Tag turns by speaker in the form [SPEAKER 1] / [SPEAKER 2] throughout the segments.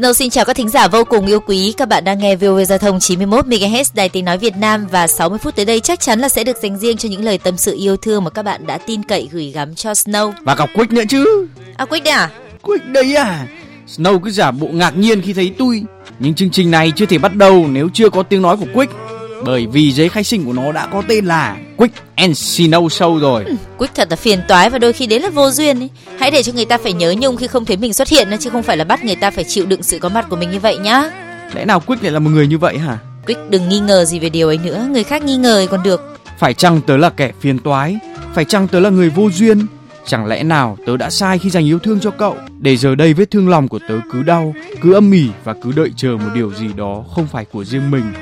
[SPEAKER 1] Snow xin chào các thính giả vô cùng yêu quý. Các bạn đang nghe VOV Giao thông 91 MHz Đài Tiếng nói Việt Nam và 60 phút tới đây chắc chắn là sẽ được dành riêng cho những lời tâm sự yêu thương mà các bạn đã tin cậy gửi gắm cho Snow.
[SPEAKER 2] Và gặp Quick nữa chứ.
[SPEAKER 1] À Quick đấy à?
[SPEAKER 2] Quick đây à. Snow cứ giả bộ ngạc nhiên khi thấy tôi. Nhưng chương trình này chưa thể bắt đầu nếu chưa có tiếng nói của Quick bởi vì giấy khai sinh của nó đã có tên là Quick and Snow Show rồi. Ừ,
[SPEAKER 1] Quick thật là phiền toái và đôi khi đến là vô duyên ấy. Hãy để cho người ta phải nhớ nhung khi không thấy mình xuất hiện chứ không phải là bắt người ta phải chịu đựng sự có mặt của mình như vậy nhá.
[SPEAKER 2] Lẽ nào Quick lại là một người như vậy hả?
[SPEAKER 1] Quick đừng nghi ngờ gì về điều ấy nữa, người khác nghi ngờ còn được.
[SPEAKER 2] Phải chăng tớ là kẻ phiền toái? Phải chăng tớ là người vô duyên? Chẳng lẽ nào tớ đã sai khi dành yêu thương cho cậu Để giờ đây vết thương lòng của tớ cứ đau Cứ âm mỉ và cứ đợi chờ một điều gì đó không phải của riêng mình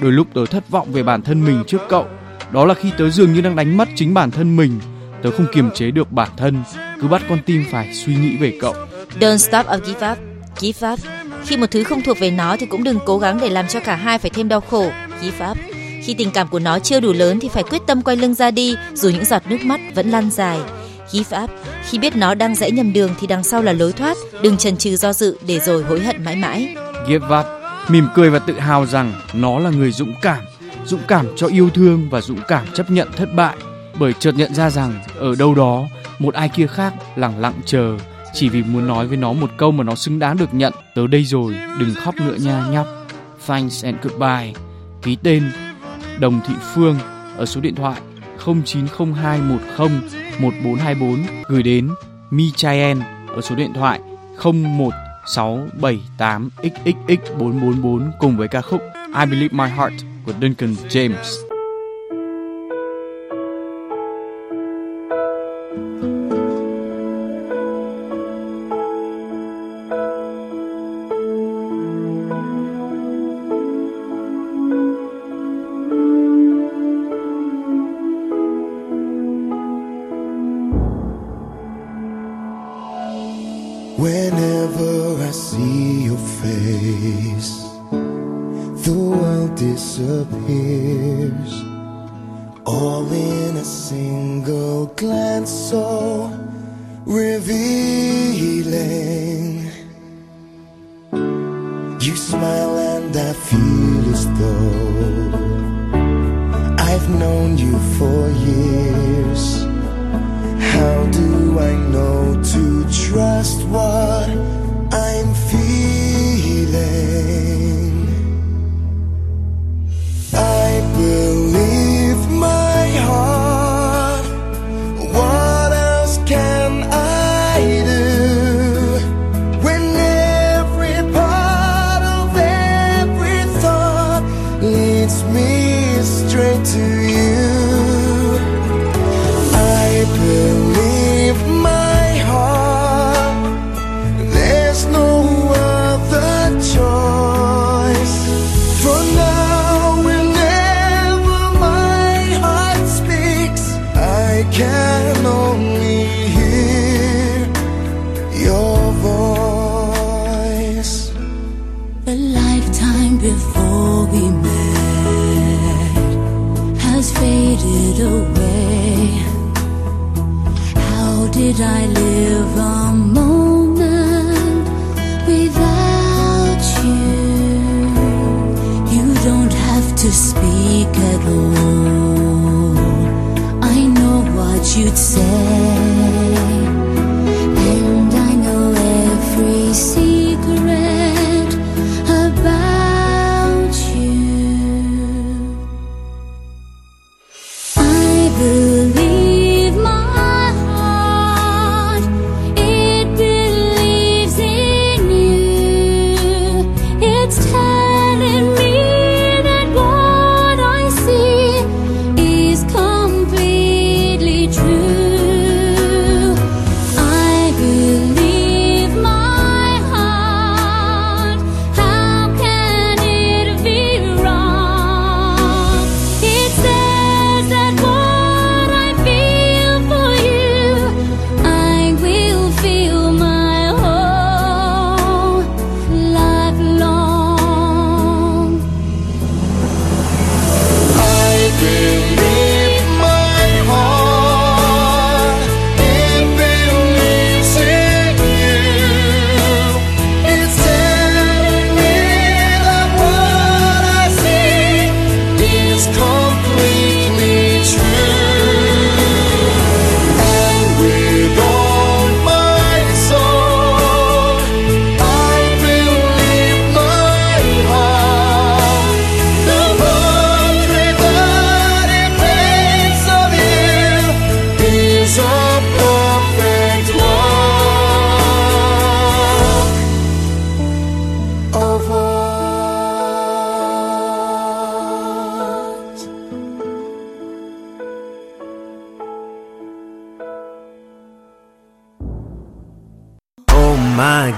[SPEAKER 2] Đôi lúc tớ thất vọng về bản thân mình trước cậu. Đó là khi tớ dường như đang đánh mất chính bản thân mình. Tớ không kiềm chế được bản thân, cứ bắt con tim phải suy nghĩ về cậu.
[SPEAKER 1] Don't stop or give up. Give up. Khi một thứ không thuộc về nó thì cũng đừng cố gắng để làm cho cả hai phải thêm đau khổ. Give up. Khi tình cảm của nó chưa đủ lớn thì phải quyết tâm quay lưng ra đi, dù những giọt nước mắt vẫn lăn dài. Give up. Khi biết nó đang rẽ nhầm đường thì đằng sau là lối thoát, đừng chần chừ do dự để rồi hối hận mãi mãi.
[SPEAKER 2] Give up mỉm cười và tự hào rằng nó là người dũng cảm, dũng cảm cho yêu thương và dũng cảm chấp nhận thất bại. Bởi chợt nhận ra rằng ở đâu đó một ai kia khác lặng lặng chờ chỉ vì muốn nói với nó một câu mà nó xứng đáng được nhận. Tớ đây rồi, đừng khóc nữa nha nhóc. Thanks and goodbye. Ký tên Đồng Thị Phương ở số điện thoại 0902101424 gửi đến Michael ở số điện thoại 01 678 XXX 444 cùng với ca khúc I Believe My Heart của Duncan James.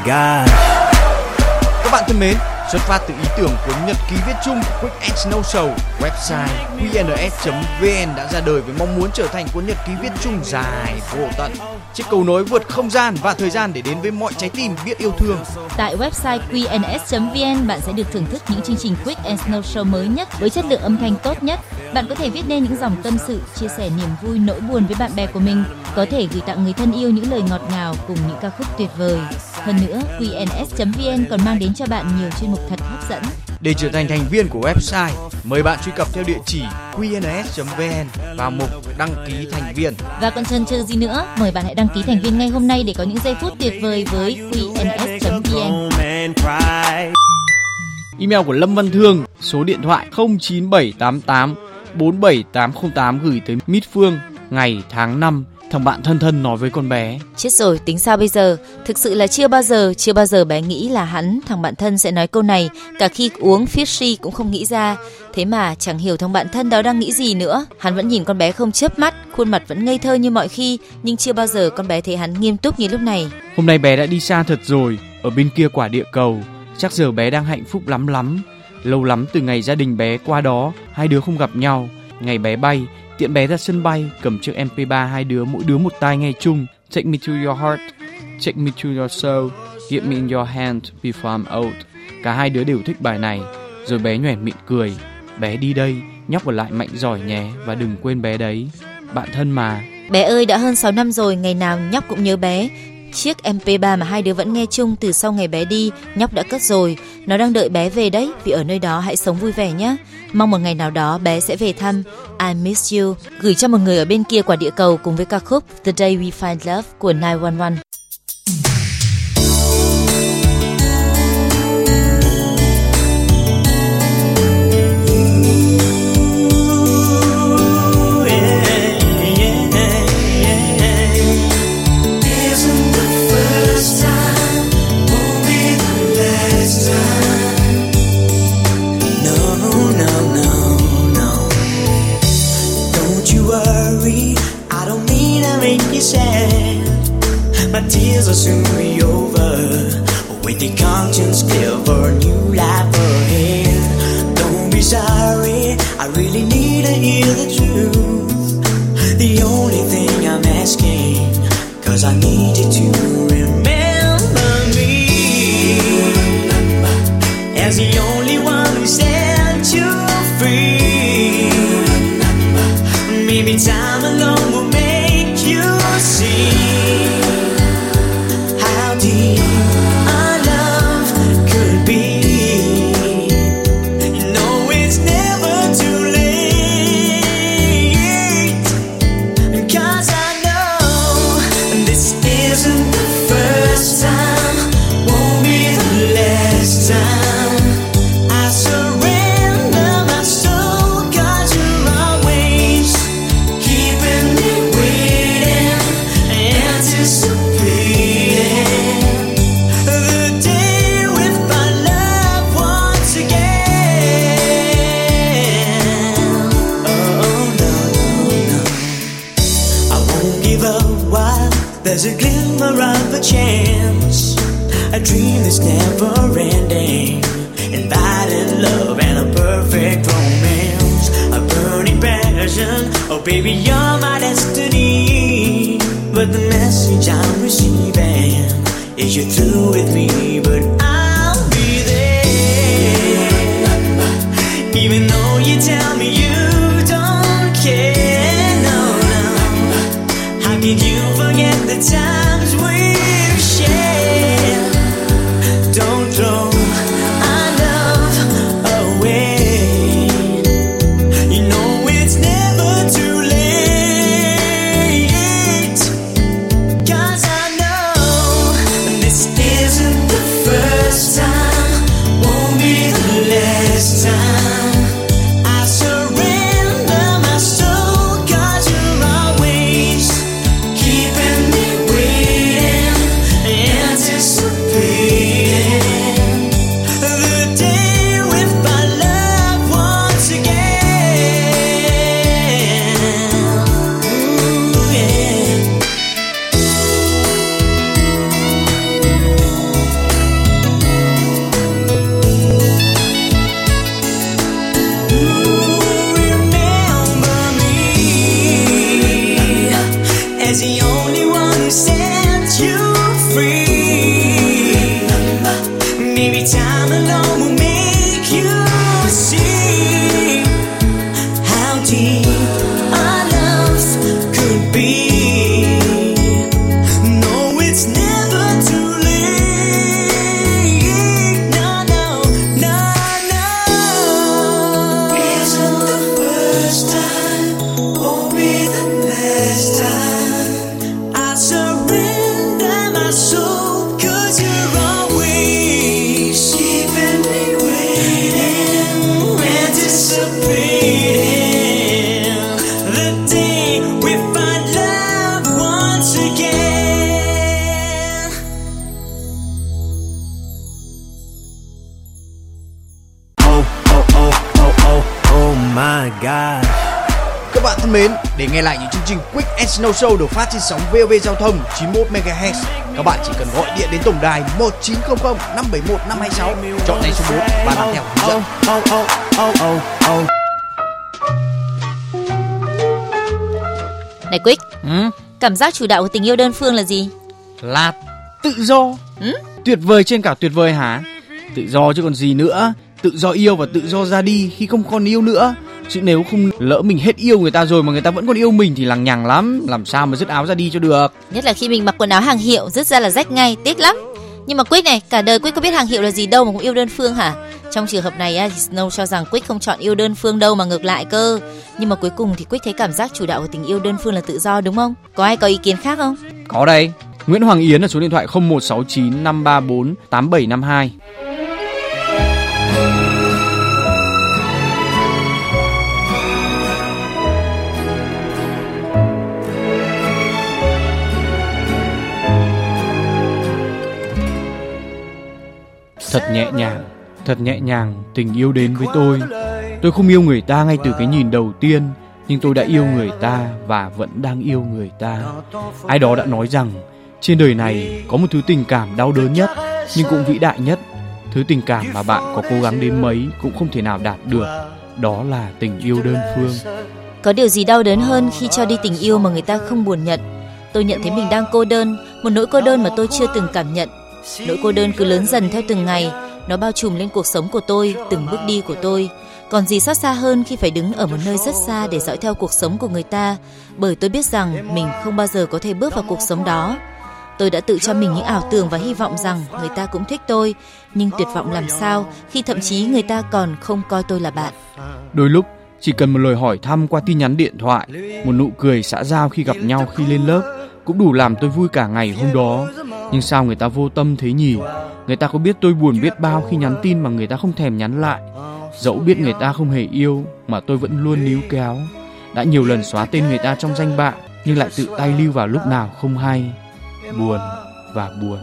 [SPEAKER 3] My God.
[SPEAKER 2] Các bạn thân mến, xuất phát từ ý tưởng cuốn nhật ký viết chung Quick and Snow Show, website qns.vn đã ra đời với mong muốn trở thành cuốn nhật ký viết chung dài vô tận, chiếc cầu nối vượt không gian và thời gian để đến với mọi trái tim biết yêu thương.
[SPEAKER 1] Tại website qns.vn bạn sẽ được thưởng thức những chương trình Quick and Snow Show mới nhất với chất lượng âm thanh tốt nhất. Bạn có thể viết nên những dòng tâm sự, chia sẻ niềm vui, nỗi buồn với bạn bè của mình, có thể gửi tặng người thân yêu những lời ngọt ngào cùng những ca khúc tuyệt vời. Hơn nữa, qns.vn còn mang đến cho bạn nhiều chuyên mục thật hấp dẫn.
[SPEAKER 2] Để trở thành thành viên của website, mời bạn truy cập theo địa chỉ qns.vn vào mục đăng ký thành viên.
[SPEAKER 1] Và còn chần chừ gì nữa, mời bạn hãy đăng ký thành viên ngay hôm nay để có những giây phút tuyệt vời với qns.vn.
[SPEAKER 2] Email của Lâm Văn Thương, số điện thoại 09788 47808 gửi tới Mít Phương, ngày tháng năm thằng bạn thân thân nói với con bé.
[SPEAKER 1] Chết rồi tính sao bây giờ? Thực sự là chưa bao giờ chưa bao giờ bé nghĩ là hắn thằng bạn thân sẽ nói câu này. Cả khi uống fishy cũng không nghĩ ra. Thế mà chẳng hiểu thằng bạn thân đó đang nghĩ gì nữa. Hắn vẫn nhìn con bé không chớp mắt khuôn mặt vẫn ngây thơ như mọi khi nhưng chưa bao giờ con bé thấy hắn nghiêm túc như lúc này.
[SPEAKER 2] Hôm nay bé đã đi xa thật rồi ở bên kia quả địa cầu. Chắc giờ bé đang hạnh phúc lắm lắm. Lâu lắm từ ngày gia đình bé qua đó hai đứa không gặp nhau. Ngày bé bay tiện bé ra sân bay, cầm chiếc mp3 hai đứa, mỗi đứa một tai nghe chung. Take me to your heart, take me to your soul get me in your hand before I'm old. Cả hai đứa đều thích bài này. Rồi bé nhoẻn miệng cười. Bé đi đây, nhóc ở lại mạnh giỏi nhé, và đừng quên bé đấy. Bạn thân mà.
[SPEAKER 1] Bé ơi, đã hơn 6 năm rồi, ngày nào nhóc cũng nhớ bé. Chiếc MP3 mà hai đứa vẫn nghe chung từ sau ngày bé đi, nhóc đã cất rồi. Nó đang đợi bé về đấy, vì ở nơi đó hãy sống vui vẻ nhé. Mong một ngày nào đó bé sẽ về thăm. I miss you. Gửi cho một người ở bên kia quả địa cầu cùng với ca khúc The Day We Find Love của 911.
[SPEAKER 4] Tears will soon be over. With your conscience clear for a new life ahead. Don't be sorry, I really need to hear the truth. The only thing I'm asking, cause I need you to remember me. As the only
[SPEAKER 5] Jesus. Show được phát trên sóng VOV Giao thông 91 MHz, các bạn chỉ cần gọi điện đến tổng đài 1900 571 526, chọn ngay số 4 và làm theo hướng dẫn.
[SPEAKER 4] Oh, oh, oh, oh, oh.
[SPEAKER 1] Này Quick,
[SPEAKER 2] Ừ,
[SPEAKER 1] cảm giác chủ đạo của tình yêu đơn phương là gì?
[SPEAKER 2] là tự do.
[SPEAKER 1] Ừ?
[SPEAKER 2] Tuyệt vời trên cả tuyệt vời hả? Tự do chứ còn gì nữa. Tự do yêu và tự do ra đi khi không còn yêu nữa. Chứ nếu không lỡ mình hết yêu người ta rồi mà người ta vẫn còn yêu mình thì lằng nhằng lắm. Làm sao mà dứt áo ra đi cho được.
[SPEAKER 1] Nhất là khi mình mặc quần áo hàng hiệu, rứt ra là rách ngay, tiếc lắm. Nhưng mà Quick này, cả đời Quick có biết hàng hiệu là gì đâu mà cũng yêu đơn phương hả? Trong trường hợp này thì Snow cho rằng Quick không chọn yêu đơn phương đâu mà ngược lại cơ. Nhưng mà cuối cùng thì Quick thấy cảm giác chủ đạo của tình yêu đơn phương là tự do đúng không? Có ai có ý kiến khác không?
[SPEAKER 2] Có đây. Nguyễn Hoàng Yến là số điện thoại 0169 534 8752. Thật nhẹ nhàng, thật nhẹ nhàng tình yêu đến với tôi. Tôi không yêu người ta ngay từ cái nhìn đầu tiên, nhưng tôi đã yêu người ta và vẫn đang yêu người ta. Ai đó đã nói rằng trên đời này có một thứ tình cảm đau đớn nhất nhưng cũng vĩ đại nhất. Thứ tình cảm mà bạn có cố gắng đến mấy cũng không thể nào đạt được. Đó là tình yêu đơn phương.
[SPEAKER 1] Có điều gì đau đớn hơn khi cho đi tình yêu mà người ta không buồn nhận? Tôi nhận thấy mình đang cô đơn, một nỗi cô đơn mà tôi chưa từng cảm nhận. Nỗi cô đơn cứ lớn dần theo từng ngày, nó bao trùm lên cuộc sống của tôi, từng bước đi của tôi. Còn gì xót xa hơn khi phải đứng ở một nơi rất xa để dõi theo cuộc sống của người ta, bởi tôi biết rằng mình không bao giờ có thể bước vào cuộc sống đó. Tôi đã tự cho mình những ảo tưởng và hy vọng rằng người ta cũng thích tôi, nhưng tuyệt vọng làm sao khi thậm chí người ta còn không coi tôi là bạn.
[SPEAKER 2] Đôi lúc chỉ cần một lời hỏi thăm qua tin nhắn điện thoại, một nụ cười xã giao khi gặp nhau khi lên lớp cũng đủ làm tôi vui cả ngày hôm đó. Nhưng sao người ta vô tâm thế nhỉ? Người ta có biết tôi buồn biết bao khi nhắn tin mà người ta không thèm nhắn lại. Dẫu biết người ta không hề yêu mà tôi vẫn luôn níu kéo. Đã nhiều lần xóa tên người ta trong danh bạ nhưng lại tự tay lưu vào lúc nào không hay. Buồn và buồn.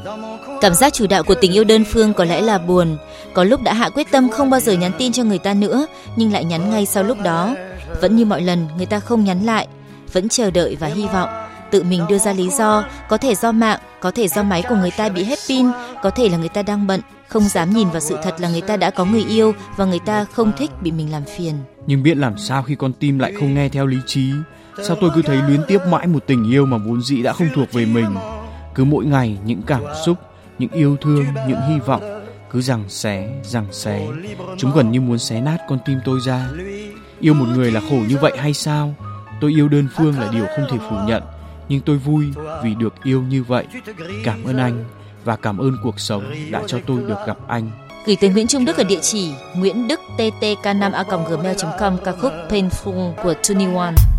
[SPEAKER 1] Cảm giác chủ đạo của tình yêu đơn phương có lẽ là buồn. Có lúc đã hạ quyết tâm không bao giờ nhắn tin cho người ta nữa, nhưng lại nhắn ngay sau lúc đó. Vẫn như mọi lần, người ta không nhắn lại, vẫn chờ đợi và hy vọng. Tự mình đưa ra lý do, có thể do mạng, có thể do máy của người ta bị hết pin, có thể là người ta đang bận, không dám nhìn vào sự thật là người ta đã có người yêu và người ta không thích bị mình làm phiền.
[SPEAKER 2] Nhưng biết làm sao khi con tim lại không nghe theo lý trí? Sao tôi cứ thấy luyến tiếc mãi một tình yêu mà vốn dĩ đã không thuộc về mình? Cứ mỗi ngày những cảm xúc, những yêu thương, những hy vọng cứ rằng xé, rằng xé. Chúng gần như muốn xé nát con tim tôi ra. Yêu một người là khổ như vậy hay sao? Tôi yêu đơn phương là điều không thể phủ nhận, nhưng tôi vui vì được yêu như vậy. Cảm ơn anh và cảm ơn cuộc sống đã cho tôi được gặp anh.
[SPEAKER 1] Gửi tới Nguyễn Trung Đức ở địa chỉ nguyễn đức ttk5a@gmail.com ca khúc Painful của 21.
[SPEAKER 6] One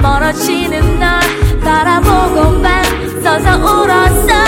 [SPEAKER 6] 멀어지는 널 바라보고만 서서 울었어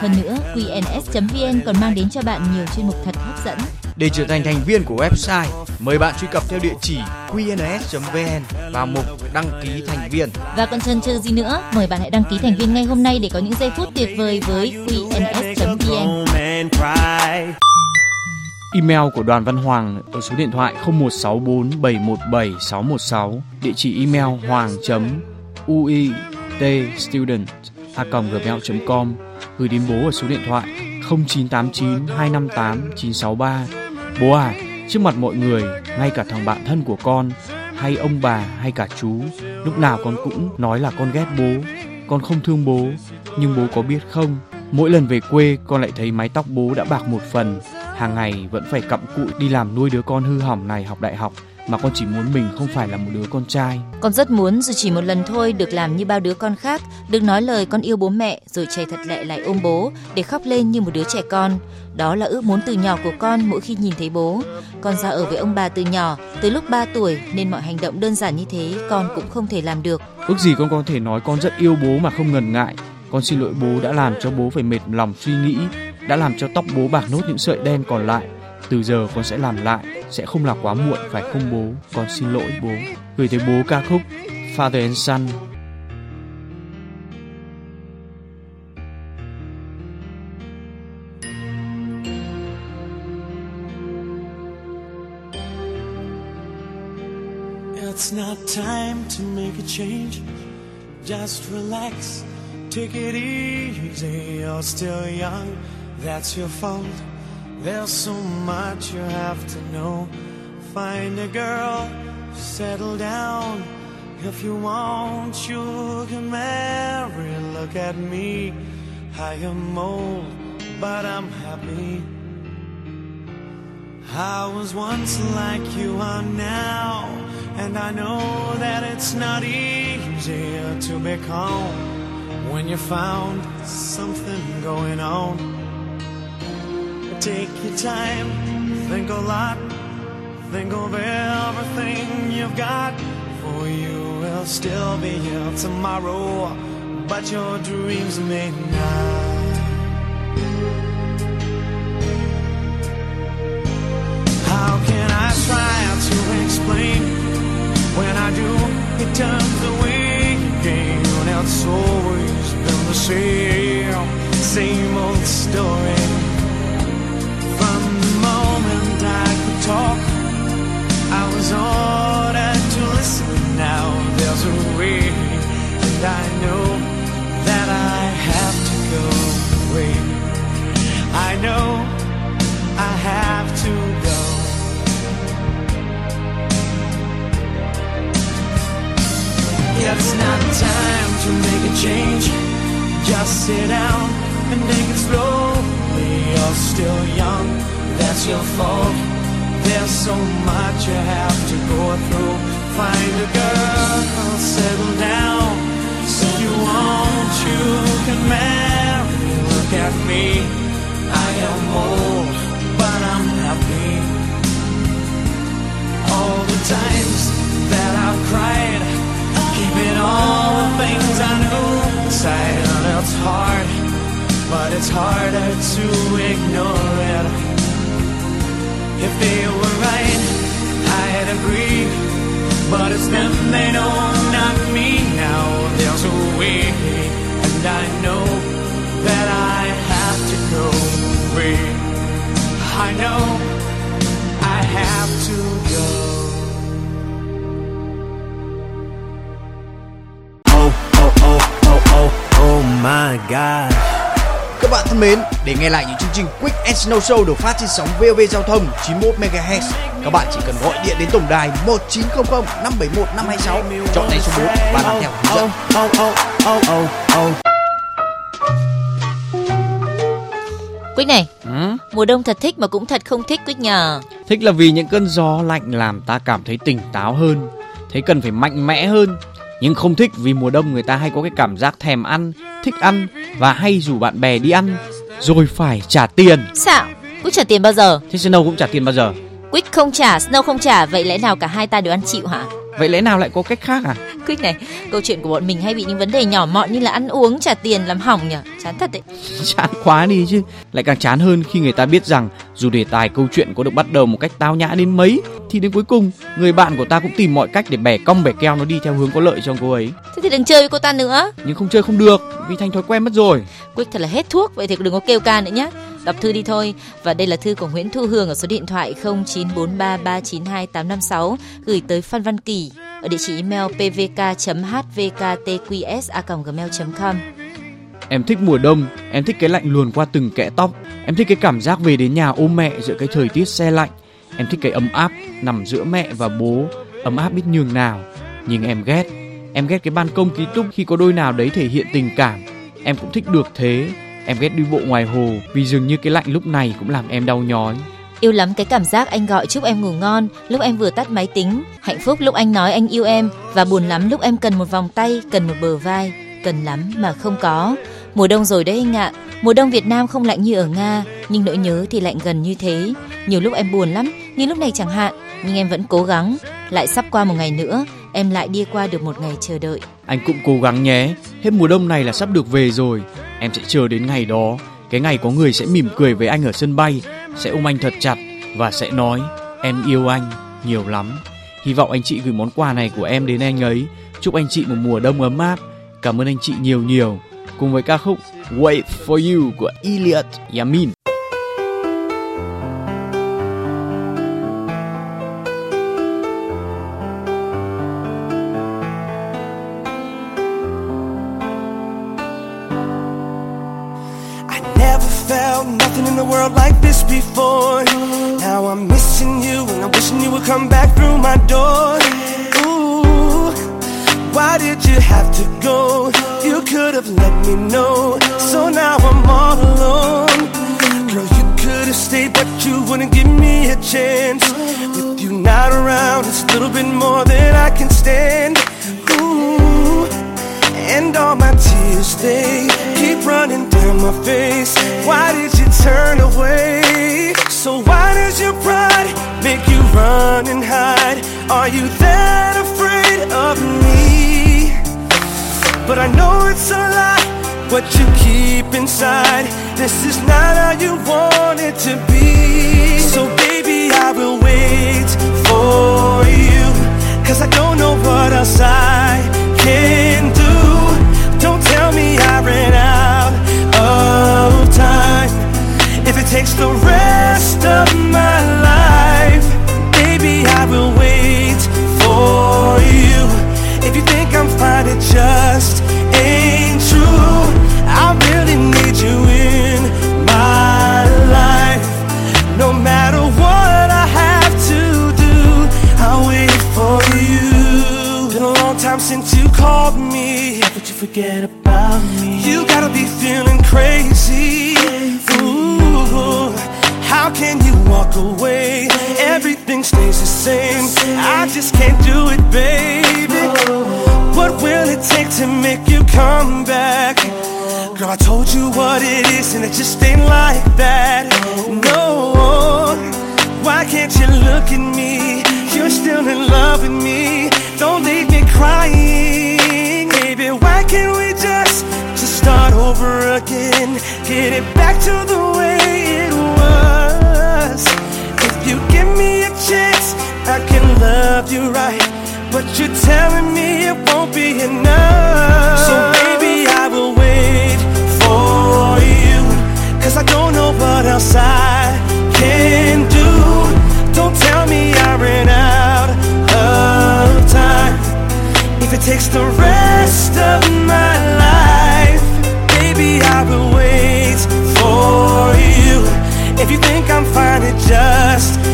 [SPEAKER 1] Hơn nữa, qns.vn còn mang đến cho bạn nhiều chuyên mục thật hấp dẫn.
[SPEAKER 5] Để trở thành thành viên của website, mời bạn truy cập theo địa chỉ qns.vn vào mục đăng ký thành viên.
[SPEAKER 1] Và còn chần chừ gì nữa, mời bạn hãy đăng ký thành viên ngay hôm nay để có những giây phút tuyệt vời với qns.vn.
[SPEAKER 2] Email của Đoàn Văn Hoàng ở số điện thoại 0164 717 616, địa chỉ email hoàng.uitstudent@gmail.com, gửi đến bố ở số điện thoại 0989 258 963. Bố à, trước mặt mọi người, ngay cả thằng bạn thân của con, hay ông bà hay cả chú, lúc nào con cũng nói là con ghét bố, con không thương bố, nhưng bố có biết không? Mỗi lần về quê con lại thấy mái tóc bố đã bạc một phần hàng ngày vẫn phải cặm cụi đi làm nuôi đứa con hư hỏng này học đại học mà con chỉ muốn mình không phải là một đứa con trai
[SPEAKER 1] Con rất muốn dù chỉ một lần thôi được làm như bao đứa con khác, được nói lời con yêu bố mẹ rồi chạy thật lẹ lại ôm bố để khóc lên như một đứa trẻ con. Đó là ước muốn từ nhỏ của con mỗi khi nhìn thấy bố. Con ra ở với ông bà từ nhỏ, từ lúc 3 tuổi nên mọi hành động đơn giản như thế con cũng không thể làm được.
[SPEAKER 2] ước gì con có thể nói con rất yêu bố mà không ngần ngại con xin lỗi bố đã làm cho bố phải mệt lòng suy nghĩ đã làm cho tóc bố bạc nốt những sợi đen còn lại từ giờ con sẽ làm lại sẽ không là quá muộn phải không bố con xin lỗi bố gửi tới bố ca khúc Father and Son
[SPEAKER 7] It's not time to make a change. Just relax, take it easy. You're still young, that's your fault. There's so much you have to know. Find a girl, settle down. If you want, you can marry. Look at me, I am old, but I'm happy.
[SPEAKER 4] I was once like you are now, and I know that it's not easy to be calm when you found something going on. Take your time, think a lot, think of everything you've got, for you will still be here tomorrow, but your dreams may not. How can I try to explain when I do? It turns away again. It's always been the same, same old story. I was ordered to listen. Now there's a way, and I know that I have to go away. I know I have to go. It's not time to make a change. Just sit down and take it slowly. You're still young, that's your fault. There's so much you have to go through. Find a girl, settle down. If you want, you can marry. Look at me, I am old, but I'm happy. All the times that I've cried, keeping all the things I knew inside. It's hard, but it's harder to ignore it. If they were right, I'd agree. But it's them they know, not me. Now there's a way, and I know that I have to go away. I know I have to go. Oh, oh, oh, oh, oh, oh my God.
[SPEAKER 5] Các bạn thân mến, để nghe lại những chương trình Quick and Snow Show được phát trên sóng VOV Giao thông 91 MHz, các bạn chỉ cần gọi điện đến tổng đài 1900 571 526, chọn ngay số 4 và làm theo hướng dẫn.
[SPEAKER 4] Oh, oh, oh, oh, oh.
[SPEAKER 1] Quyết này,
[SPEAKER 2] Ừ?
[SPEAKER 1] mùa đông thật thích mà cũng thật không thích Quyết nhờ.
[SPEAKER 2] Thích là vì những cơn gió lạnh làm ta cảm thấy tỉnh táo hơn, thấy cần phải mạnh mẽ hơn. Nhưng không thích vì mùa đông người ta hay có cái cảm giác thèm ăn, thích ăn và hay rủ bạn bè đi ăn rồi phải trả tiền.
[SPEAKER 1] Sao? Quyết trả tiền bao giờ?
[SPEAKER 2] Thế Snow cũng trả tiền bao giờ?
[SPEAKER 1] Quyết không trả, Snow không trả, vậy lẽ nào cả hai ta đều ăn chịu hả?
[SPEAKER 2] Vậy lẽ nào lại có cách khác à?
[SPEAKER 1] Quyết này, câu chuyện của bọn mình hay bị những vấn đề nhỏ mọn như là ăn uống trả tiền làm hỏng nhỉ? Chán thật đấy.
[SPEAKER 2] chán quá đi chứ lại càng chán hơn khi người ta biết rằng dù đề tài câu chuyện có được bắt đầu một cách tao nhã đến mấy thì đến cuối cùng người bạn của ta cũng tìm mọi cách để bẻ cong bẻ keo nó đi theo hướng có lợi cho cô ấy
[SPEAKER 1] Thế thì đừng chơi với cô ta nữa.
[SPEAKER 2] nhưng không chơi không được vì thành thói quen mất rồi
[SPEAKER 1] Quyết thật là hết thuốc, vậy thì đừng có kêu ca nữa nhé. Đọc thư đi thôi. Và đây là thư của Nguyễn Thu Hương ở số điện thoại 0943392856 gửi tới Phan Văn Kỳ ở địa chỉ email pvk.hvktqs@gmail.com.
[SPEAKER 2] em thích mùa đông, em thích cái lạnh luồn qua từng kẽ tóc. Em thích cái cảm giác về đến nhà ôm mẹ giữa cái thời tiết xe lạnh. Em thích cái ấm áp nằm giữa mẹ và bố, ấm áp biết nhường nào, nhưng em ghét. Em ghét cái ban công ký túc khi có đôi nào đấy thể hiện tình cảm. Em cũng thích được thế em ghét đi bộ ngoài hồ vì dường như cái lạnh lúc này cũng làm em đau nhói
[SPEAKER 1] Yêu lắm cái cảm giác anh gọi chúc em ngủ ngon lúc em vừa tắt máy tính, hạnh phúc lúc anh nói anh yêu em và buồn lắm lúc em cần một vòng tay, cần một bờ vai, cần lắm mà không có. Mùa đông rồi đấy anh ạ. Mùa đông Việt Nam không lạnh như ở Nga, nhưng nỗi nhớ thì lạnh gần như thế. Nhiều lúc em buồn lắm, như lúc này chẳng hạn, nhưng em vẫn cố gắng. Lại sắp qua một ngày nữa, em lại đi qua được một ngày chờ đợi.
[SPEAKER 2] anh cũng cố gắng nhé. Hết mùa đông này là sắp được về rồi. Em sẽ chờ đến ngày đó. Cái ngày có người sẽ mỉm cười với anh ở sân bay, sẽ ôm anh thật chặt và sẽ nói, em yêu anh nhiều lắm. Hy vọng anh chị gửi món quà này của em đến anh ấy. Chúc anh chị một mùa đông ấm áp. Cảm ơn anh chị nhiều nhiều. Cùng với ca khúc Wait for You của Elliot Yamin.
[SPEAKER 8] Could have let me know. So now I'm all alone. Girl, you could have stayed, but you wouldn't give me a chance. With you not around, it's a little bit more than I can stand. Ooh, and all my tears they keep running down my face. Why did you turn away? So why does your pride make you run and hide? Are you that afraid of me? But I know it's a lie what you keep inside. This is not how you want it to be. So, baby, I will wait for you. Cause I don't know what else I can do. Don't tell me I ran out of time. If it takes the rest of my life, baby, I will wait for you. If you think I'm fine, it just ain't true. I really need you in my life. No matter what I have to do, I'll wait for you. Been a long time since you called me, but you forget about me. You gotta be feeling crazy. Ooh, how can you walk away? Everything stays the same. I just can't do it, baby. What will it take to make you come back? Girl, I told you what it is, and it just ain't like that. No, why can't you look at me? You're still in love with me. Don't leave me crying, baby. Why can't we just just start over again? Get it back to the way But you're telling me it won't be enough. So baby, I will wait for you. Cause I don't know what else I can do. Don't tell me I ran out of time. If it takes the rest of my life, baby, I will wait for you. If you think I'm fine, it just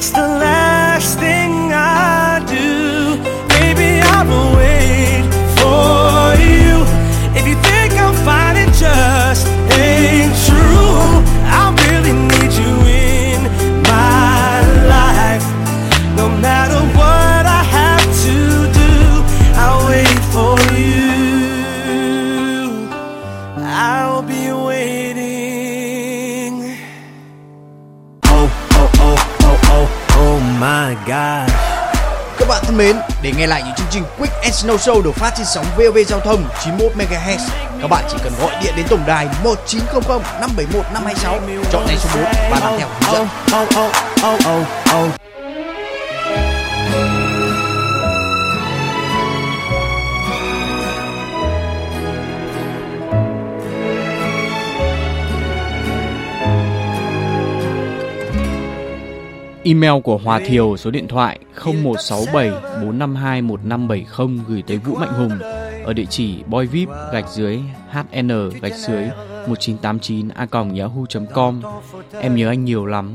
[SPEAKER 8] it's the last
[SPEAKER 4] god.
[SPEAKER 5] Các bạn thân mến, để nghe lại những chương trình Quick and Snow Show được phát trên sóng VOV Giao thông 91 MHz, các bạn chỉ cần gọi điện đến tổng đài 1900 571 526, chọn ngay số 4 và làm theo hướng dẫn.
[SPEAKER 4] Oh, oh, oh, oh, oh.
[SPEAKER 2] Email của Hòa Thiều số điện thoại 0167 452 1570 gửi tới Vũ Mạnh Hùng ở địa chỉ boyvip gạch dưới hn gạch dưới 1989 a yahoo.com. Em nhớ anh nhiều lắm.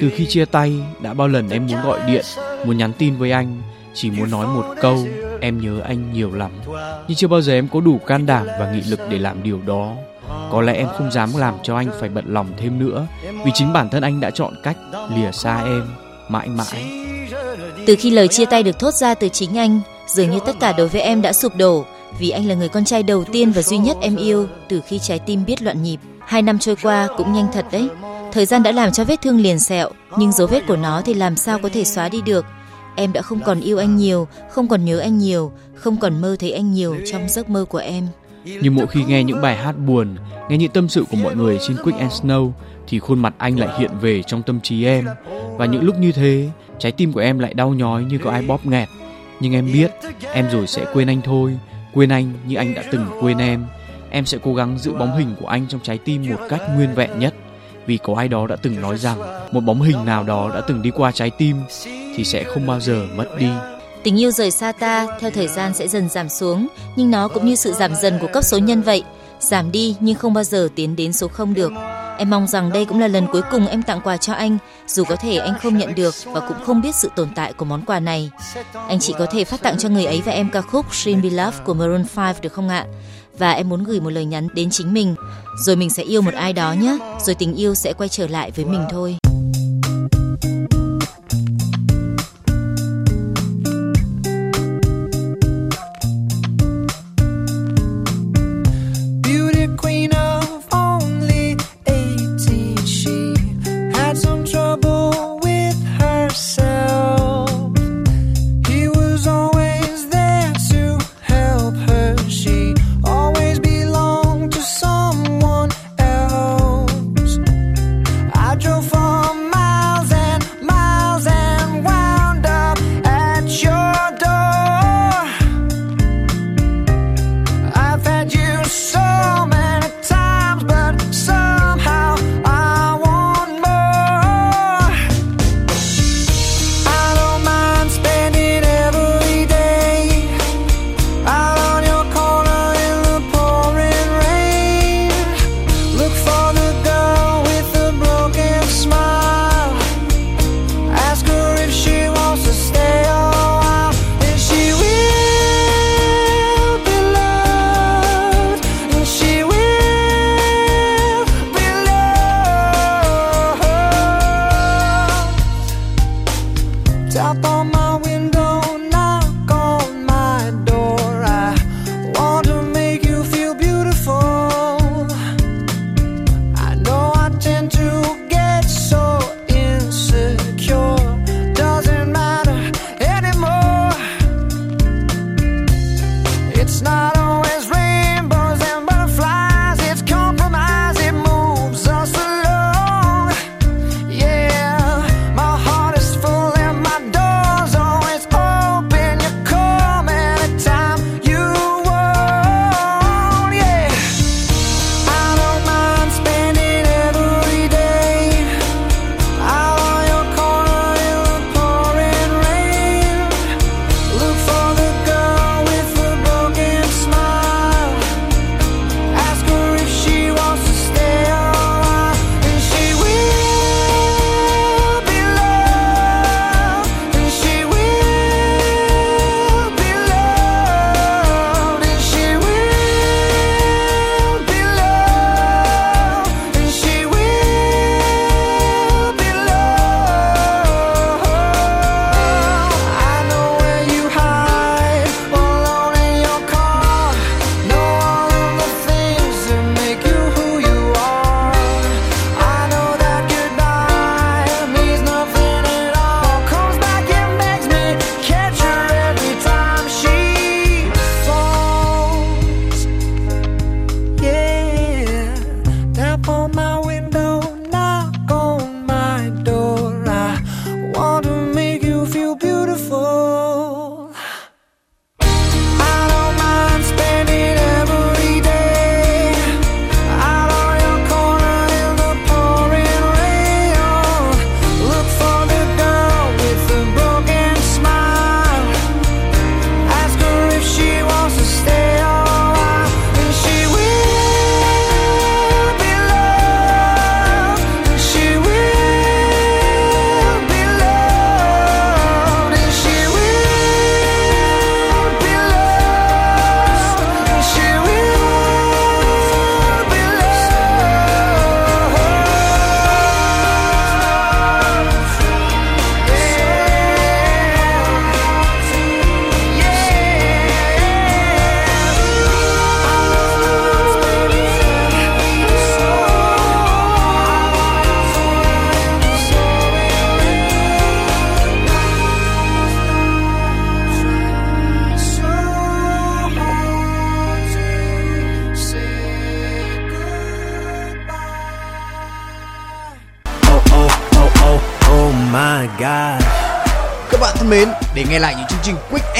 [SPEAKER 2] Từ khi chia tay, đã bao lần em muốn gọi điện, muốn nhắn tin với anh, chỉ muốn nói một câu em nhớ anh nhiều lắm. Nhưng chưa bao giờ em có đủ can đảm và nghị lực để làm điều đó. Có lẽ em không dám làm cho anh phải bận lòng thêm nữa Vì chính bản thân anh đã chọn cách lìa xa em mãi mãi
[SPEAKER 1] Từ khi lời chia tay được thốt ra từ chính anh, dường như tất cả đối với em đã sụp đổ vì anh là người con trai đầu tiên và duy nhất em yêu từ khi trái tim biết loạn nhịp. Hai năm trôi qua cũng nhanh thật đấy. Thời gian đã làm cho vết thương liền sẹo, nhưng dấu vết của nó thì làm sao có thể xóa đi được. Em đã không còn yêu anh nhiều, không còn nhớ anh nhiều, không còn mơ thấy anh nhiều trong giấc mơ của em.
[SPEAKER 2] Nhưng mỗi khi nghe những bài hát buồn Nghe những tâm sự của mọi người trên Quick and Snow Thì khuôn mặt anh lại hiện về trong tâm trí em Và những lúc như thế Trái tim của em lại đau nhói như có ai bóp nghẹt Nhưng em biết em rồi sẽ quên anh thôi, quên anh như anh đã từng quên em. Em sẽ cố gắng giữ bóng hình của anh trong trái tim một cách nguyên vẹn nhất. Vì có ai đó đã từng nói rằng một bóng hình nào đó đã từng đi qua trái tim thì sẽ không bao giờ mất đi.
[SPEAKER 7] Tình yêu rời xa ta theo thời gian sẽ dần giảm xuống, nhưng nó cũng như sự giảm dần của cấp số nhân vậy, giảm đi nhưng không bao giờ tiến đến số không được. Em mong rằng đây cũng là lần cuối cùng em tặng quà cho anh, dù có thể anh không nhận được và cũng không biết sự tồn tại của món quà này. Anh chỉ có thể phát tặng cho người ấy và em ca khúc Stream Be Love của Maroon 5 được không ạ? Và em muốn gửi một lời nhắn đến chính mình, rồi mình sẽ yêu một ai đó nhé, rồi tình yêu sẽ quay trở lại với mình thôi.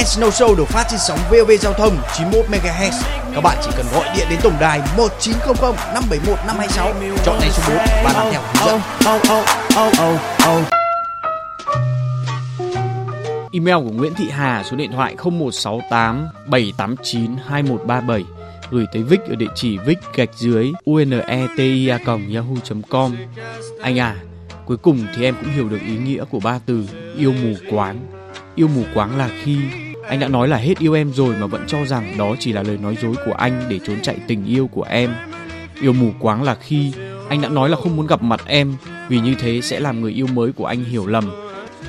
[SPEAKER 5] Snow Show được phát trên sóng VOV Giao thông 91 MHz, các bạn chỉ cần gọi điện đến tổng đài 1900 571 526, chọn ngay số 4 và làm theo hướng dẫn.
[SPEAKER 8] Oh, oh, oh, oh, oh.
[SPEAKER 2] Email của Nguyễn Thị Hà số điện thoại 0168 789 2137 gửi tới Vic ở địa chỉ vic gạch dưới unetia yahoo.com. Anh à, cuối cùng thì em cũng hiểu được ý nghĩa của ba từ yêu mù quáng. Yêu mù quáng là khi anh đã nói là hết yêu em rồi mà vẫn cho rằng đó chỉ là lời nói dối của anh để trốn chạy tình yêu của em. Yêu mù quáng là khi anh đã nói là không muốn gặp mặt em vì như thế sẽ làm người yêu mới của anh hiểu lầm.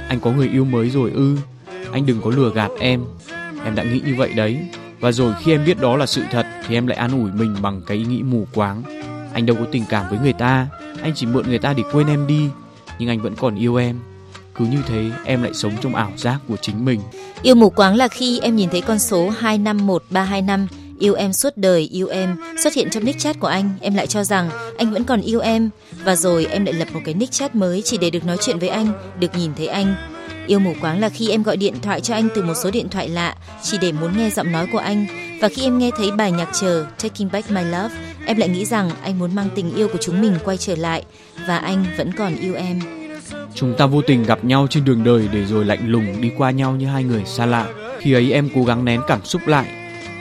[SPEAKER 2] Anh có người yêu mới rồi ư? Anh đừng có lừa gạt em. Em đã nghĩ như vậy đấy. Và rồi khi em biết đó là sự thật thì em lại an ủi mình bằng cái ý nghĩ mù quáng. Anh đâu có tình cảm với người ta, anh chỉ mượn người ta để quên em đi, nhưng anh vẫn còn yêu em. Cứ như thế, em lại sống trong ảo giác của chính mình.
[SPEAKER 1] Yêu mù quáng là khi em nhìn thấy con số 251325 yêu em suốt đời, yêu em. Xuất hiện trong nick chat của anh, em lại cho rằng anh vẫn còn yêu em. Và rồi em lại lập một cái nick chat mới chỉ để được nói chuyện với anh, được nhìn thấy anh. Yêu mù quáng là khi em gọi điện thoại cho anh từ một số điện thoại lạ, chỉ để muốn nghe giọng nói của anh. Và khi em nghe thấy bài nhạc chờ, Taking Back My Love, em lại nghĩ rằng anh muốn mang tình yêu của chúng mình quay trở lại. Và anh vẫn còn yêu em.
[SPEAKER 2] Chúng ta vô tình gặp nhau trên đường đời để rồi lạnh lùng đi qua nhau như hai người xa lạ. Khi ấy em cố gắng nén cảm xúc lại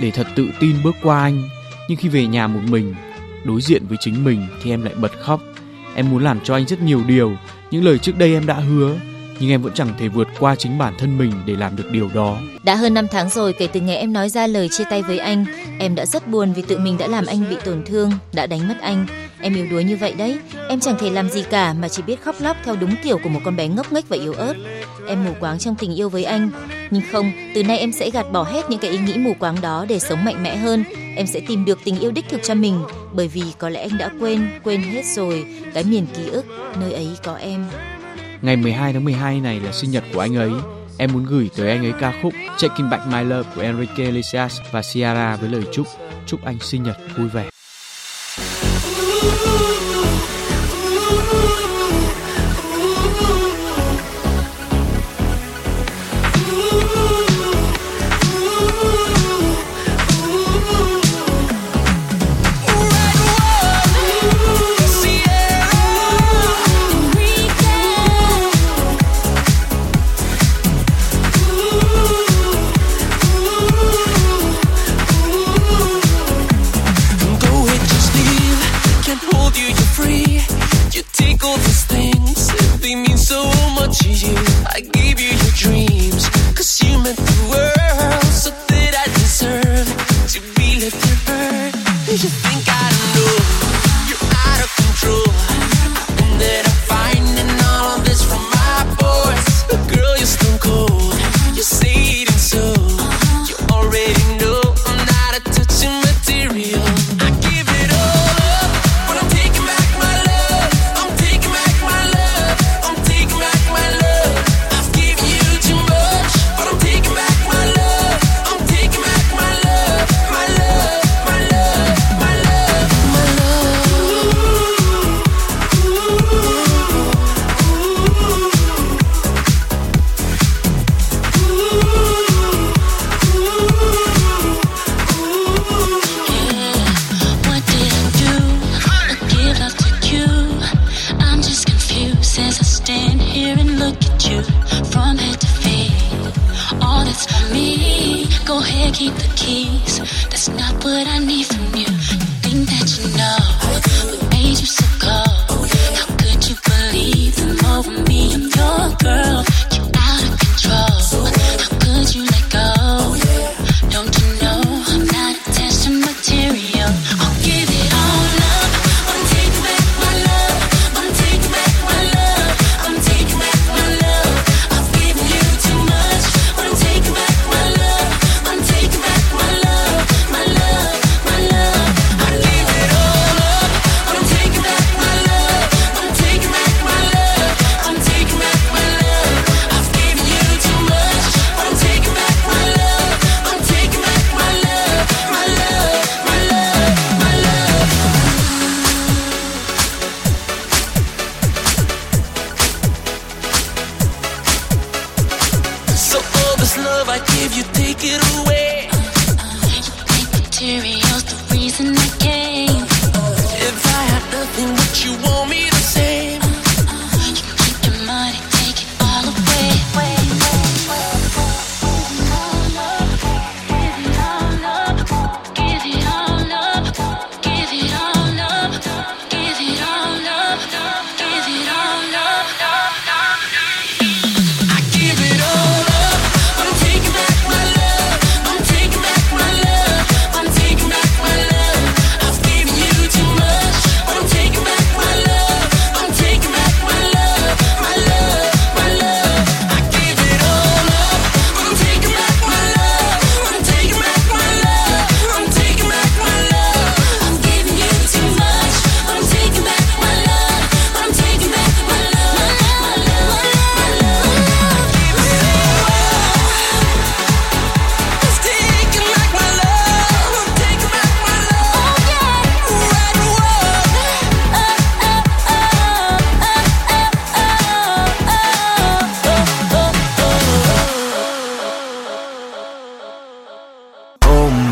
[SPEAKER 2] để thật tự tin bước qua anh. Nhưng khi về nhà một mình, đối diện với chính mình thì em lại bật khóc. Em muốn làm cho anh rất nhiều điều, những lời trước đây em đã hứa, nhưng em vẫn chẳng thể vượt qua chính bản thân mình để làm được điều đó.
[SPEAKER 1] Đã hơn 5 tháng rồi kể từ ngày em nói ra lời chia tay với anh, em đã rất buồn vì tự mình đã làm anh bị tổn thương, đã đánh mất anh. Em yếu đuối như vậy đấy, em chẳng thể làm gì cả mà chỉ biết khóc lóc theo đúng kiểu của một con bé ngốc nghếch và yếu ớt. Em mù quáng trong tình yêu với anh, nhưng không, từ nay em sẽ gạt bỏ hết những cái ý nghĩ mù quáng đó để sống mạnh mẽ hơn. Em sẽ tìm được tình yêu đích thực cho mình, bởi vì có lẽ anh đã quên, quên hết rồi cái miền ký ức, nơi ấy có em.
[SPEAKER 2] Ngày 12 tháng 12 này là sinh nhật của anh ấy. Em muốn gửi tới anh ấy ca khúc Taking Back My Love của Enrique Iglesias và Ciara với lời chúc chúc anh sinh nhật vui vẻ.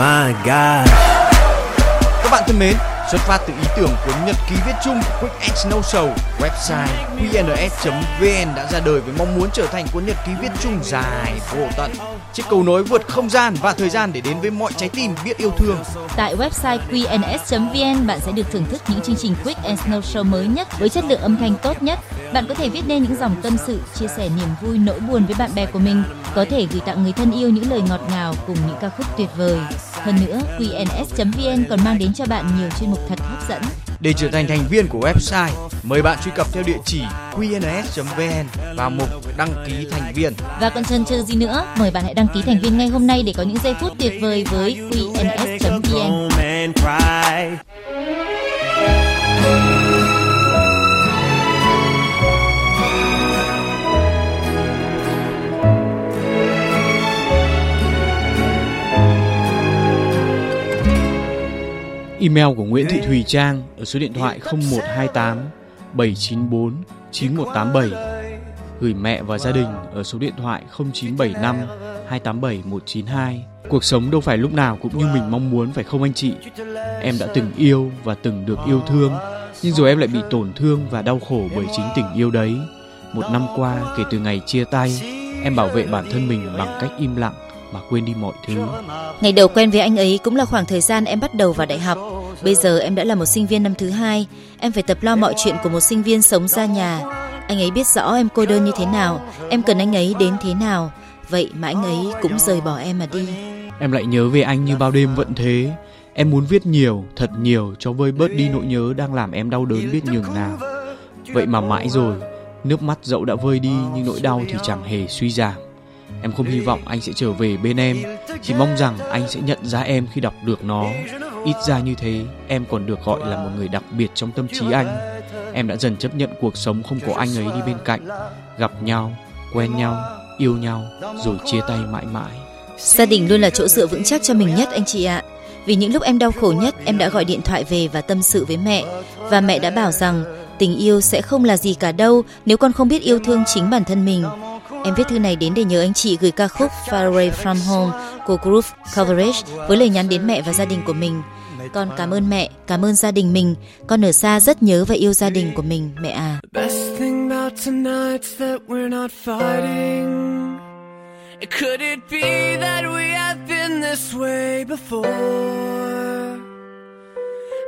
[SPEAKER 8] My
[SPEAKER 4] god.
[SPEAKER 5] Các bạn thân mến, xuất phát từ ý tưởng của nhật ký viết chung Quick and Snow Show, website qns.vn đã ra đời với mong muốn trở thành cuốn nhật ký viết chung dài vô tận. Chiếc cầu nối vượt không gian và thời gian để đến với mọi trái tim biết yêu thương.
[SPEAKER 1] Tại website qns.vn bạn sẽ được thưởng thức những chương trình Quick and Snow Show mới nhất với chất lượng âm thanh tốt nhất. Bạn có thể viết nên những dòng tâm sự, chia sẻ niềm vui, nỗi buồn với bạn bè của mình, có thể gửi tặng người thân yêu những lời ngọt ngào cùng những ca khúc tuyệt vời. Hơn nữa, qns.vn còn mang đến cho bạn nhiều chuyên mục thật hấp dẫn.
[SPEAKER 5] Để trở thành thành viên của website, mời bạn truy cập theo địa chỉ qns.vn và mục đăng ký thành viên.
[SPEAKER 1] Và còn chần chừ gì nữa, mời bạn hãy đăng ký thành viên ngay hôm nay để có những giây phút tuyệt vời với qns.vn.
[SPEAKER 2] Email của Nguyễn Thị Thùy Trang ở số điện thoại 0128 794 9187. Gửi mẹ và gia đình ở số điện thoại 0975 287 192. Cuộc sống đâu phải lúc nào cũng như mình mong muốn phải không anh chị? Em đã từng yêu và từng được yêu thương, nhưng rồi em lại bị tổn thương và đau khổ bởi chính tình yêu đấy. Một năm qua kể từ ngày chia tay, em bảo vệ bản thân mình bằng cách im lặng mà quên đi mọi thứ.
[SPEAKER 1] Ngày đầu quen với anh ấy cũng là khoảng thời gian em bắt đầu vào đại học. Bây giờ em đã là một sinh viên năm thứ hai, em phải tập lo mọi chuyện của một sinh viên sống xa nhà. Anh ấy biết rõ em cô đơn như thế nào, em cần anh ấy đến thế nào. Vậy mà anh ấy cũng rời bỏ em mà đi.
[SPEAKER 2] Em lại nhớ về anh như bao đêm vẫn thế. Em muốn viết nhiều, thật nhiều cho vơi bớt đi nỗi nhớ đang làm em đau đớn biết nhường nào. Vậy mà mãi rồi, nước mắt dẫu đã vơi đi nhưng nỗi đau thì chẳng hề suy giảm. Em không hy vọng anh sẽ trở về bên em, chỉ mong rằng anh sẽ nhận ra em khi đọc được nó. Ít ra như thế, em còn được gọi là một người đặc biệt trong tâm trí anh. Em đã dần chấp nhận cuộc sống không có anh ấy đi bên cạnh. Gặp nhau, quen nhau, yêu nhau, rồi chia tay mãi mãi.
[SPEAKER 1] Gia đình luôn là chỗ dựa vững chắc cho mình nhất anh chị ạ. Vì những lúc em đau khổ nhất, em đã gọi điện thoại về và tâm sự với mẹ. Và mẹ đã bảo rằng tình yêu sẽ không là gì cả đâu nếu con không biết yêu thương chính bản thân mình. Em viết thư này đến để nhớ anh chị gửi ca khúc Far Away From Home của Groove Coverage với lời nhắn đến mẹ và gia đình của mình. Con cảm ơn mẹ, cảm ơn gia đình mình. Con ở xa rất nhớ và yêu gia đình của mình, mẹ à.
[SPEAKER 8] Could it be that we have been this way before?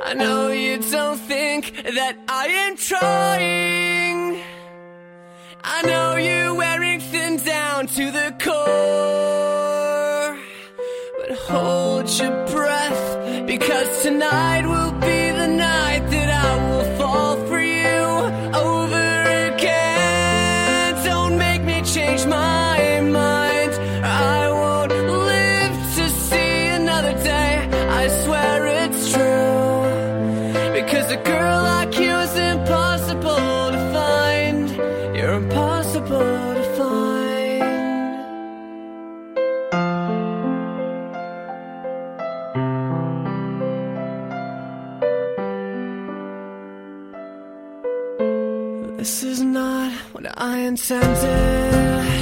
[SPEAKER 8] I know you don't think that I am trying. I know you're wearing thin down to the core. But hold your breath because tonight will be This is not what I intended.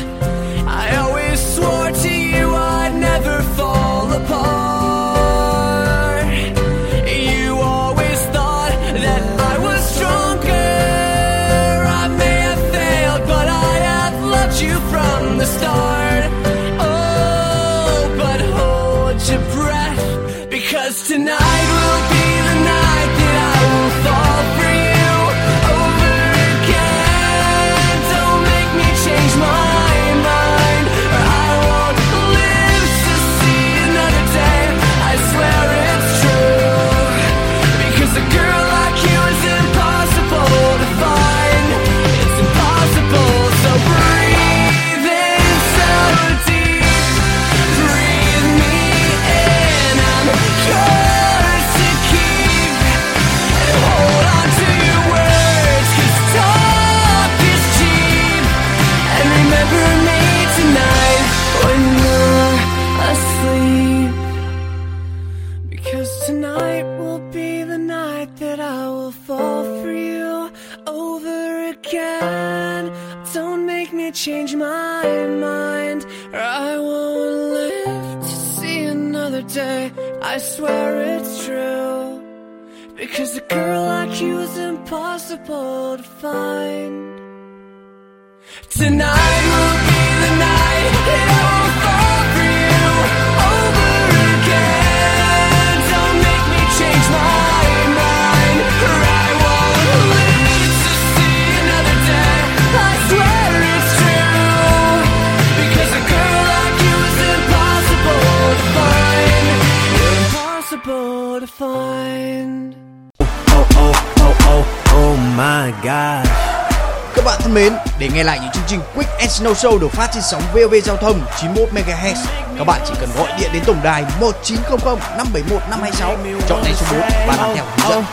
[SPEAKER 5] Để nghe lại những chương trình Quick and Snow Show được phát trên sóng VOV Giao thông 91 MHz, các bạn chỉ cần gọi điện đến tổng đài 1900 571 526, chọn ngay số 4 và làm theo hướng dẫn.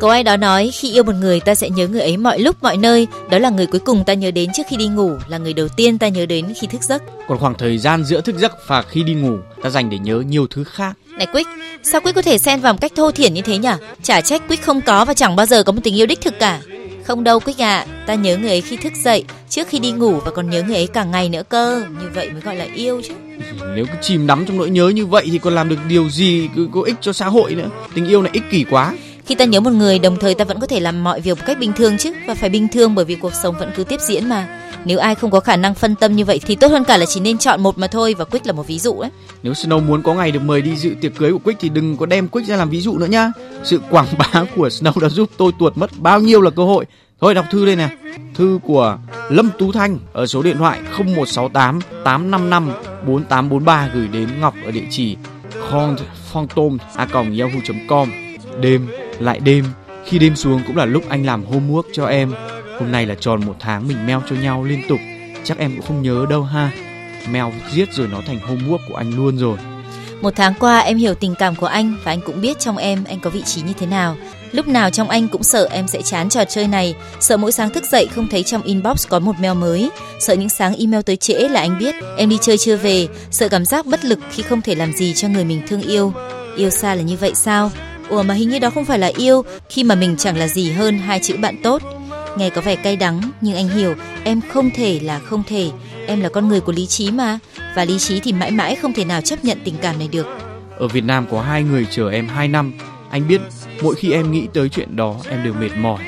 [SPEAKER 1] Có ai đó nói khi yêu một người ta sẽ nhớ người ấy mọi lúc mọi nơi, đó là người cuối cùng ta nhớ đến trước khi đi ngủ, là người đầu tiên ta nhớ đến khi thức giấc.
[SPEAKER 2] Còn khoảng thời gian giữa thức giấc và khi đi ngủ ta dành để nhớ nhiều thứ khác.
[SPEAKER 1] Này Quick, sao Quick có thể xen vào một cách thô thiển như thế nhỉ? Chả trách Quick không có và chẳng bao giờ có một tình yêu đích thực cả. Không đâu Quick à, ta nhớ người ấy khi thức dậy, trước khi đi ngủ và còn nhớ người ấy cả ngày nữa cơ, như vậy mới gọi là yêu chứ.
[SPEAKER 2] Nếu cứ chìm đắm trong nỗi nhớ như vậy thì còn làm được điều gì có ích cho xã hội nữa. Tình yêu này ích kỷ quá.
[SPEAKER 1] Khi ta nhớ một người, đồng thời ta vẫn có thể làm mọi việc một cách bình thường chứ, và phải bình thường bởi vì cuộc sống vẫn cứ tiếp diễn mà. Nếu ai không có khả năng phân tâm như vậy thì tốt hơn cả là chỉ nên chọn một mà thôi và Quick là một ví dụ đấy.
[SPEAKER 2] Nếu Snow muốn có ngày được mời đi dự tiệc cưới của Quick thì đừng có đem Quick ra làm ví dụ nữa nhá. Sự quảng bá của Snow đã giúp tôi tuột mất bao nhiêu là cơ hội. Thôi đọc thư đây nè. Thư của Lâm Tú Thanh ở số điện thoại 0168 855 4843 gửi đến Ngọc ở địa chỉ contphantom@yahoo.com. Đêm lại đêm, khi đêm xuống cũng là lúc anh làm homework cho em. Hôm nay là tròn một tháng mình meo cho nhau liên tục. Chắc em cũng không nhớ đâu ha. Meo giết rồi nó thành homework của anh luôn rồi.
[SPEAKER 1] Một tháng qua em hiểu tình cảm của anh và anh cũng biết trong em anh có vị trí như thế nào. Lúc nào trong anh cũng sợ em sẽ chán trò chơi này, sợ mỗi sáng thức dậy không thấy trong inbox có một mail mới, sợ những sáng email tới trễ là anh biết em đi chơi chưa về, sợ cảm giác bất lực khi không thể làm gì cho người mình thương yêu. Yêu xa là như vậy sao? Ủa mà hình như đó không phải là yêu khi mà mình chẳng là gì hơn hai chữ bạn tốt. Nghe có vẻ cay đắng, nhưng anh hiểu, em không thể là không thể. Em là con người của lý trí mà, và lý trí thì mãi mãi không thể nào chấp nhận tình cảm này được.
[SPEAKER 2] Ở Việt Nam có hai người chờ em 2 năm. Anh biết mỗi khi em nghĩ tới chuyện đó, em đều mệt mỏi.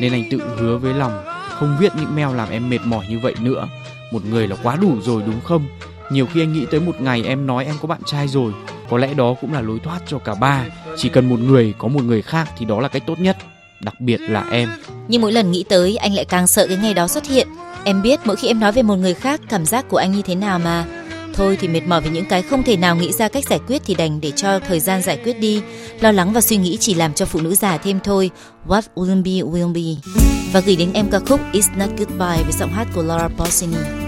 [SPEAKER 2] Nên anh tự hứa với lòng không viết những mail làm em mệt mỏi như vậy nữa. Một người là quá đủ rồi, đúng không? Nhiều khi anh nghĩ tới một ngày em nói em có bạn trai rồi. Có lẽ đó cũng là lối thoát cho cả ba. Chỉ cần một người có một người khác thì đó là cách tốt nhất. Đặc biệt là em.
[SPEAKER 1] Nhưng mỗi lần nghĩ tới, anh lại càng sợ cái ngày đó xuất hiện. Em biết mỗi khi em nói về một người khác, cảm giác của anh như thế nào mà. Thôi thì mệt mỏi vì những cái không thể nào nghĩ ra cách giải quyết thì đành để cho thời gian giải quyết đi. Lo lắng và suy nghĩ chỉ làm cho phụ nữ già thêm thôi. What will be will be. Và gửi đến em ca khúc It's Not Goodbye với giọng hát của Laura Pausini.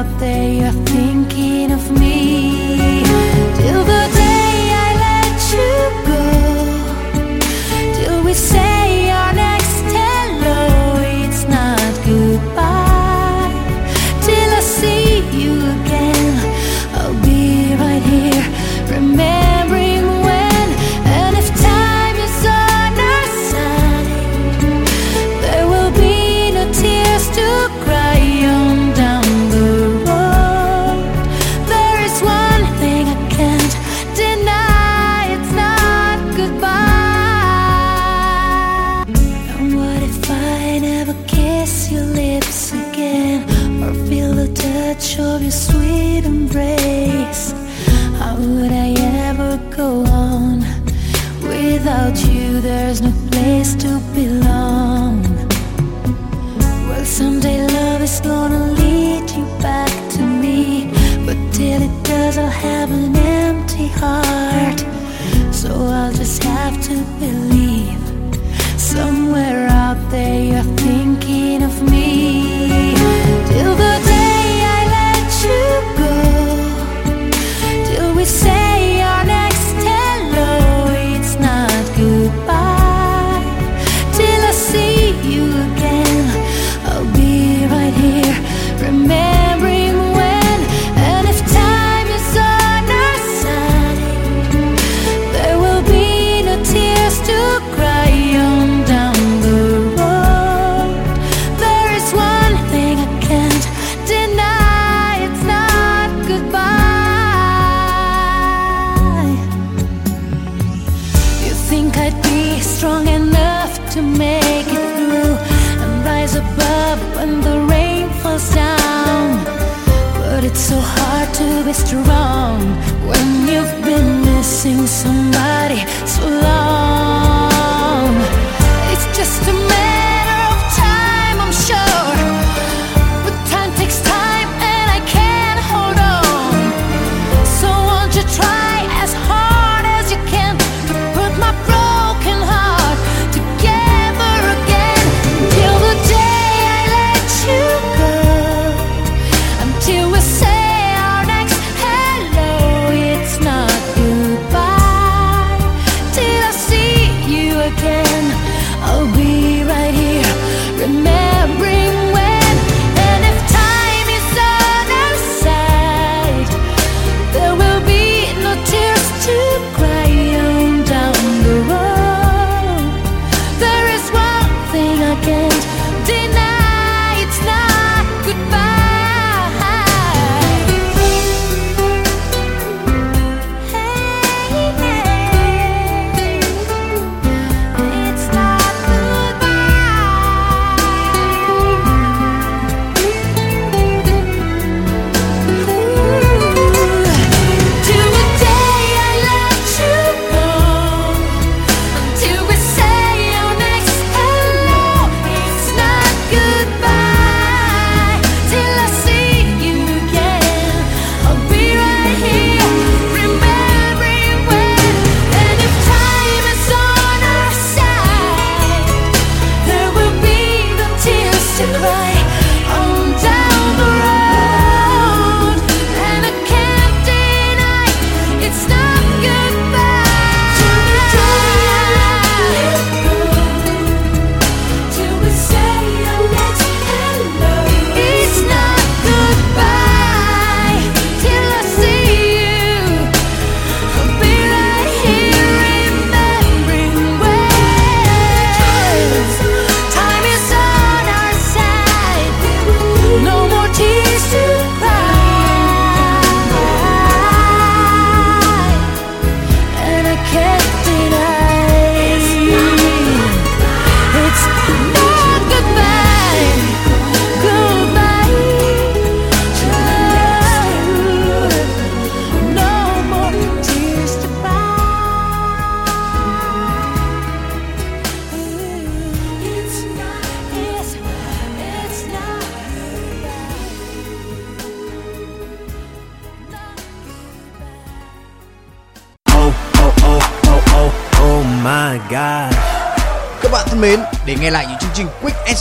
[SPEAKER 3] to make it through and rise above when the rain falls down. But it's so hard to be strong when you've been missing somebody so long.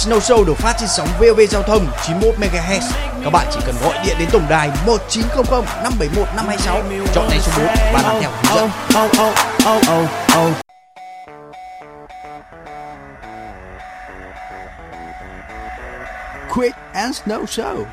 [SPEAKER 5] Snow Show được phát trên sóng VOV Giao thông 91 MHz. Các bạn chỉ cần gọi điện đến tổng đài 1900 571 526 chọn ngay số 4 và làm theo hướng dẫn.
[SPEAKER 4] Oh, oh, oh, oh, oh.
[SPEAKER 5] Quick and Snow Show.